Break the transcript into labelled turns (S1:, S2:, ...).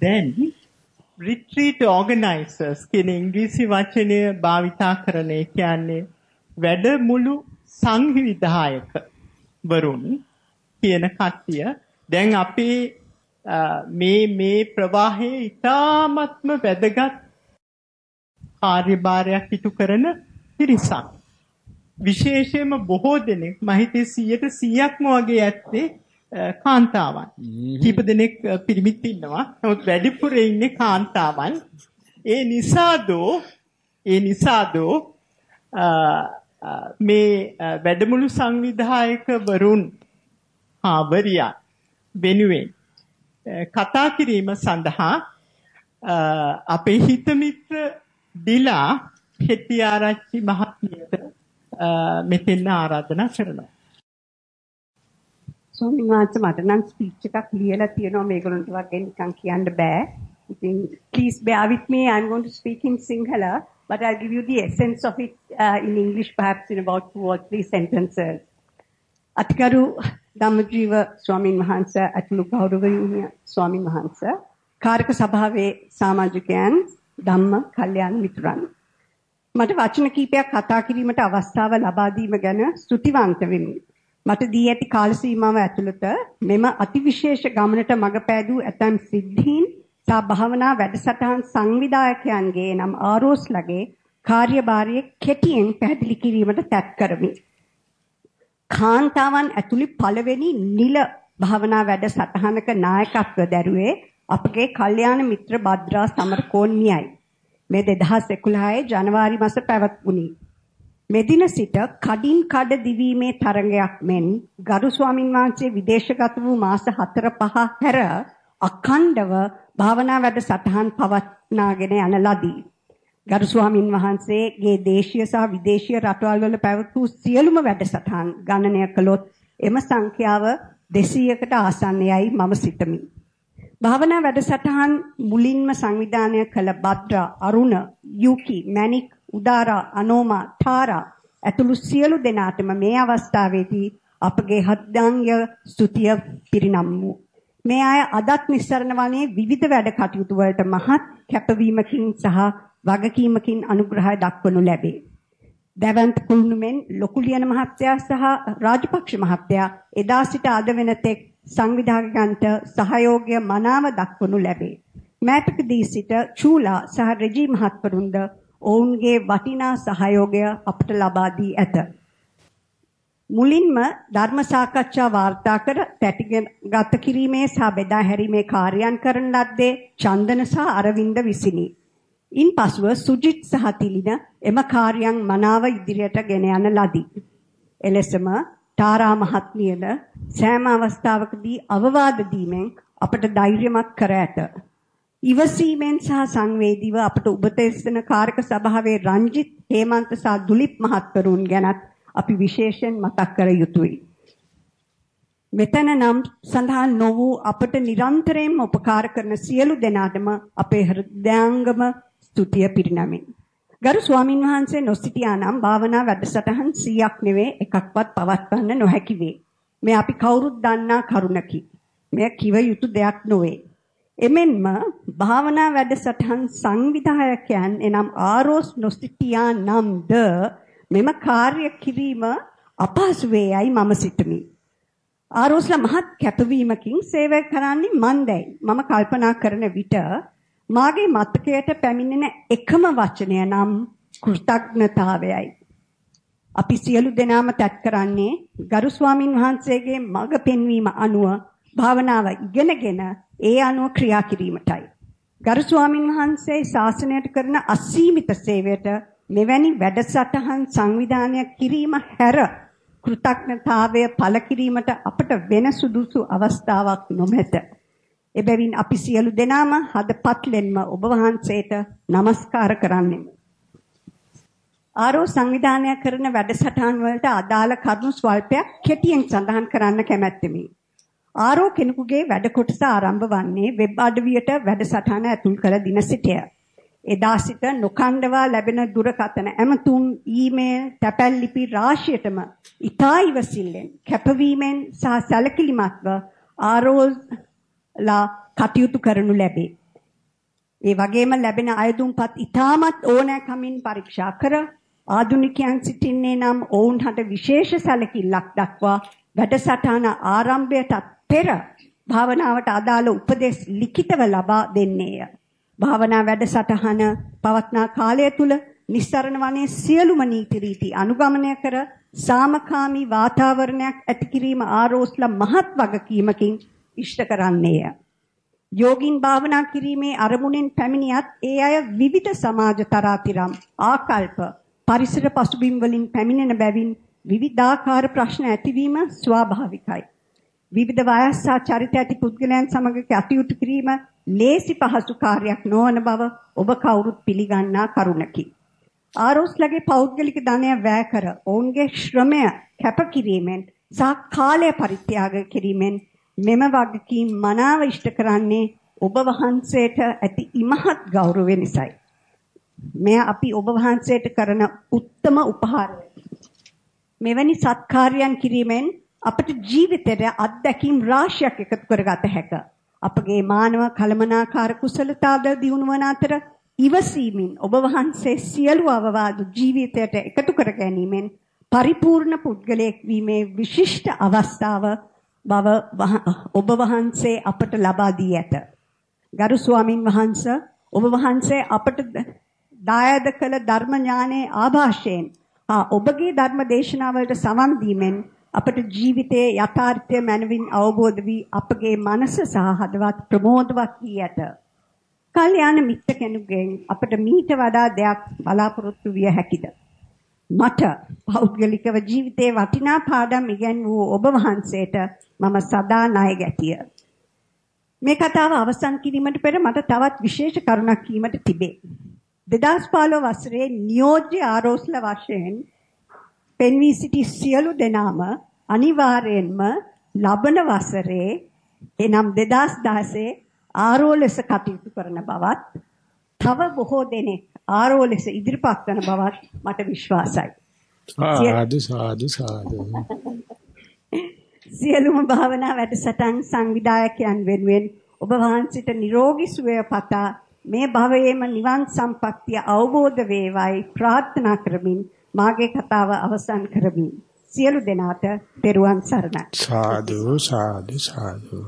S1: දැන් retreat organizers කියන ඉංග්‍රීසි වචනය භාවිතා කරන ඒ කියන්නේ වැඩමුළු සංවිධායක වරුන් කියන කට්ටිය දැන් අපේ මේ මේ ප්‍රවාහයේ ඊ타ත්ම වැදගත් කාර්යභාරයක් ඉටු කරන පිරිසක්. විශේෂයෙන්ම බොහෝ දෙනෙක් මම හිතේ 100ට 100ක්ම වගේ ඇත්තේ කාන්තාවන්. කීප දෙනෙක් පිරිමිත් ඉන්නවා. නමුත් වැඩිපුර ඉන්නේ කාන්තාවන්. ඒ නිසාදෝ ඒ නිසාදෝ මේ වැඩමුළු සංවිධායක වරුන් හාවරියා වෙනුවෙන් කතා කිරීම සඳහා අපේ හිත මිත්‍ර දිලා හෙට්ටිආරච්චි මහත්මියට මෙතෙන් ආරාධනා කරනවා.
S2: ස්වාමීන් වහන්සේ මට නම් ස්පීච් එකක් ලියලා තියෙනවා මේගොල්ලන්ට වගේ නිකන් කියන්න බෑ. ඉතින් please bear with me I'm going to speak in Sinhala but I'll give you the essence of it uh, in English perhaps in about two or three sentences. අතිකරු ධම්මජීව ස්වාමීන් වහන්සේ අතුළු ගෞරවනීය ස්වාමීන් වහන්සේ කාර්ක සභාවේ සමාජිකයන් ධම්ම කල්යාණ මිතුරන් මට වචන කීපයක් කතා කිරීමට අවස්ථාව ලබා දීම ගැන ස්තුතිවන්ත වෙමි. මට දී ඇති කාල සීමාව ඇතුළත මෙම අතිවිශේෂ ගමනට මඟ පෑදූ ඇතම් සිද්ධීන් සා භාවනා වැඩසටහන් සංවිධායකයන්ගේ නම් ආරෝස්ලගේ කාර්යභාරය කෙටියෙන් පැහැදිලි කිරීමට තැත් කරමි. කාන්තාවන් ඇතුළු පළවෙනි නිල භාවනා වැඩසටහනක නායකත්ව දැරුවේ අපගේ කල්යාණ මිත්‍ර භද්‍රා සමරකෝන්නියයි. මේ 2011 ජනවාරි මාස පැවැත්වුණි. මෙදින සිට කඩින් කඩ දිවීමේ තරඟයක් මෙන් ගරු ස්වාමින් වහන්සේ විදේශගත වූ මාස 4 5 හැර අඛණ්ඩව භාවනා වැඩසටහන් පවත්නාගෙන යන ලදී. ගරු ස්වාමින් වහන්සේගේ දේශීය සහ විදේශීය රටවල් වල පැවතු සියලුම වැඩසටහන් ගණනය කළොත් එම සංඛ්‍යාව 200කට ආසන්නයයි මම සිතමි. භාවනා වැඩසටහන් මුලින්ම සංවිධානය කළ භද්‍රා අරුණ යුකි මැනික් උදාරා අනෝමා තාරා ඇතුළු සියලු දෙනාටම මේ අවස්ථාවේදී අපගේ හත්දාංගය ස්තුතිය පිරිනම් වූ මේ අය අදත් නිස්සරණ වනේ විවිධ වැඩ කටයුතු වලට මහත් කැපවීමකින් සහ වගකීමකින් අනුග්‍රහය දක්වනු ලැබේ. දැවන්ත කුළුණුමෙන් ලොකුලියන මහත්තයා සහ රාජපක්ෂ මහත්තයා එදා සිට අද වෙනතෙක් සංවිධායකයන්ට සහයෝගය මනාව දක්වනු ලැබේ. මෑතකදී සිට චූලා සහ රෙජි මහත්වරුන්ද ඔවුන්ගේ වටිනා සහයෝගය අපට ලබා දී ඇත. මුලින්ම ධර්ම සාකච්ඡා වාර්තා කර පැටිගත කිරීමේ සහ බෙදා හැරීමේ කාර්යයන් කරන ලද්දේ චන්දන සහ අරවින්ද විසිනි. ඉන්පසුව සුජිත් සහ තිලින එම කාර්යයන් මනාව ඉදිරියට ගෙන යන ලදී. එලෙසම තාරා මහත්මියද සෑම අවස්ථාවකදී අවවාද දීමෙන් අපට ධෛර්යමත් කර ඇත. ඉවසීමෙන් සහ සංවේදීව අපට උපදෙස්න කාරක සභාවේ රංජිත් හේමන්ත සහ දුලිප් මහත්වරුන් ගැනත් අපි විශේෂයෙන් මතක් කර යුතුයි. මෙතන නම් සඳහන් නො වූ අපට නිරන්තරයෙන්ම උපකාර කරන සියලු දෙනාටම අපේ හෘදයාංගම ස්තුතිය පිරිනමයි. ගරු ස්වාමින් වහන්සේ නොසිටියා නම් භාවනා වැඩසටහන් 100ක් නෙවෙයි එකක්වත් පවත්වන්න නොහැකි වේ. මේ අපි කවුරුත් දන්නා කරුණකි. මෙය කිව යුතු දෙයක් නොවේ. එමෙන්ම භාවනා වැඩසටහන් සංවිධායකයන් එනම් ආරෝස් නොසිටියා නම්ද මෙම කාර්ය කිරීම අපහසු වේයයි මම සිතමි. ආරෝස්ලා මහත් කැපවීමකින් සේවය කරන්නේ මන්දයි. මම කල්පනා කරන විට මාගේ මතකයට පැමිණෙන එකම වචනය නම් කෘතඥතාවයයි. අපි සියලු දෙනාම තත් කරන්නේ ගරු ස්වාමින් වහන්සේගේ මඟ පෙන්වීම අනුව භාවනාව ඉගෙනගෙන ඒ අනුව ක්‍රියා කිරීමටයි. ගරු ස්වාමින් වහන්සේ ශාසනයට කරන අසීමිත සේවයට මෙවැනි වැඩසටහන් සංවිධානය කිරීම හැර කෘතඥතාවය පළ කිරීමට අපට වෙන සුදුසු අවස්ථාවක් නොමැත. එබැවින් අපි සියලු දෙනාම හදපත්ලෙන්ම ඔබ වහන්සේට নমස්කාර කරන්නෙමු. ආරෝ සංවිධානය කරන වැඩසටහන් වලට අදාළ කරුණු ස්වල්පයක් කෙටියෙන් සඳහන් කරන්න කැමැත්තෙමි. ආරෝ කෙනෙකුගේ වැඩ කොටස ආරම්භ වන්නේ වෙබ් අඩවියට වැඩසටහන ඇතුල් කළ දින සිටය. එදා සිට නොකණ්ඩවා ලැබෙන දුරකථන ඇමතුම් ඊමේල් තැපැල් ලිපි රාශියටම ඉතා ඉවසිල්ලෙන් කැපවීමෙන් සහ සැලකිලිමත්ව ආරෝලා කටයුතු කරනු ලැබේ. ඒ වගේම ලැබෙන අයදුම්පත් ඉතාමත් ඕනෑකමින් පරීක්ෂා කර ආදුනිකයන් සිටින්නේ නම් ඔවුන්ට විශේෂ සැලකිල්ලක් දක්වා වැඩසටහන ආරම්භයටත් පෙර භාවනාවට අදාළ උපදෙස් ලිඛිතව ලබා දෙන්නේය. භාවනා වැඩසටහන පවත්නා කාලය තුල නිස්සරණ වනයේ සියලුම නීති රීති අනුගමනය කර සාමකාමී වාතාවරණයක් ඇති කිරීම ආරෝස්ලා මහත් වගකීමකින් ඉෂ්ට කරන්නේය. යෝගින් භාවනා කිරීමේ අරමුණෙන් පැමිණියත් ඒ අය විවිධ සමාජ තරාතිරම් ආකල්ප පරිසර පසුබිම් වලින් පැමිණෙන බැවින් විවිධාකාර ප්‍රශ්න ඇතිවීම ස්වාභාවිකයි. විවිධ වයස් සහ චරිත ඇති පුද්ගලයන් සමග කටයුතු කිරීම ලේසි පහසු කාර්යයක් නොවන බව ඔබ කවුරුත් පිළිගන්නා කරුණකි. ආරෝස්ලගේ පෞද්ගලික ධනය වැය කර ඔවුන්ගේ ශ්‍රමය කැප කිරීමෙන් සහ කාලය පරිත්‍යාග කිරීමෙන් මෙම වගකීම් මනාව ඉෂ්ට කරන්නේ ඔබ වහන්සේට ඇති ඉමහත් ගෞරවය නිසායි. මෙය අපි ඔබ වහන්සේට කරන උත්තම උපහාරය. මෙවැනි සත්කාරයන් කිරීමෙන් අපට ජීවිතයට අත්දැකීම් රාශියක් එකතු කරගත හැකිය. අපගේ මානව කලමනාකාර කුසලතාවද දියුණු වන අතර ඉවසීමෙන් ඔබ වහන්සේ සියලු අවවාද ජීවිතයට එකතු කර ගැනීමෙන් පරිපූර්ණ පුද්ගලයෙක් වීමේ විශිෂ්ට අවස්ථාව බව ඔබ වහන්සේ අපට ලබා දී ඇත. ගරු ස්වාමින් වහන්සේ ඔබ වහන්සේ අපට දායද කළ ධර්ම ඥානයේ ආభాෂයෙන් ඔබගේ ධර්ම දේශනාවලට සවන් දීමෙන් අපට ජීවිතයේ යථාර්ථය මනවින් අවබෝධ වී අපගේ මනස සහ හදවත් ප්‍රමෝදවත් වී ඇත. කල්යාණ මිත්‍ර කෙනෙකුගෙන් අපට මීට වඩා දෙයක් බලාපොරොත්තු විය හැකිද? මට පෞද්ගලිකව ජීවිතයේ වටිනා පාඩම් ඉගෙන වූ ඔබ වහන්සේට මම සදා ණය ගැතිය. මේ කතාව අවසන් කිරීමට පෙර මට තවත් විශේෂ කරුණක් කීමට තිබේ. 2015 වසරේ නියෝජ්‍ය ආරෝස්ල වශයෙන් පෙන්වී සිටි සියලු දෙනාම අනිවාර්යෙන්ම ලබන වසරේ එනම් 2016 ආරෝ ලෙස කටයුතු කරන බවත් තව බොහෝ දෙනෙක් ආරෝ ලෙස ඉදිරිපත් කරන බවත් මට විශ්වාසයි.
S3: සාදු සාදු සාදු.
S2: සියලුම භාවනා වැඩසටහන් සංවිධායකයන් වෙනුවෙන් ඔබ වහන්සේට නිරෝගී සුවය පතා මේ භවයේම නිවන් සම්පත්තිය අවබෝධ වේවායි ප්‍රාර්ථනා කරමින් මාගේ කතාව අවසන් කරමි. සියලු දෙනාට පෙරුවන් සරණයි.
S3: සාදු සාදු සාදු